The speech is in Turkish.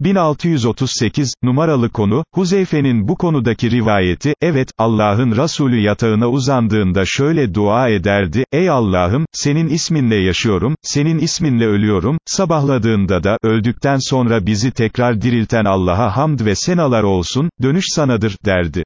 1638, numaralı konu, Huzeyfe'nin bu konudaki rivayeti, evet, Allah'ın Resulü yatağına uzandığında şöyle dua ederdi, ey Allah'ım, senin isminle yaşıyorum, senin isminle ölüyorum, sabahladığında da, öldükten sonra bizi tekrar dirilten Allah'a hamd ve senalar olsun, dönüş sanadır, derdi.